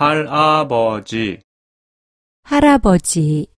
할아버지, 할아버지,